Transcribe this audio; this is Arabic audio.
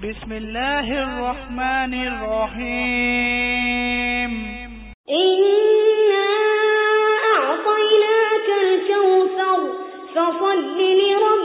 بسم الله الرحمن الرحيم. إنا أعطيناك الكوثر فصل لربك